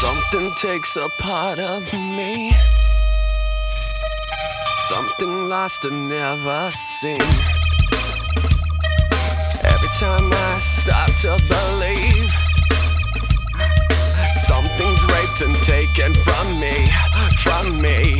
Something takes a part of me. Something lost and never seen. Time I start to believe, something's raped and taken from me, from me.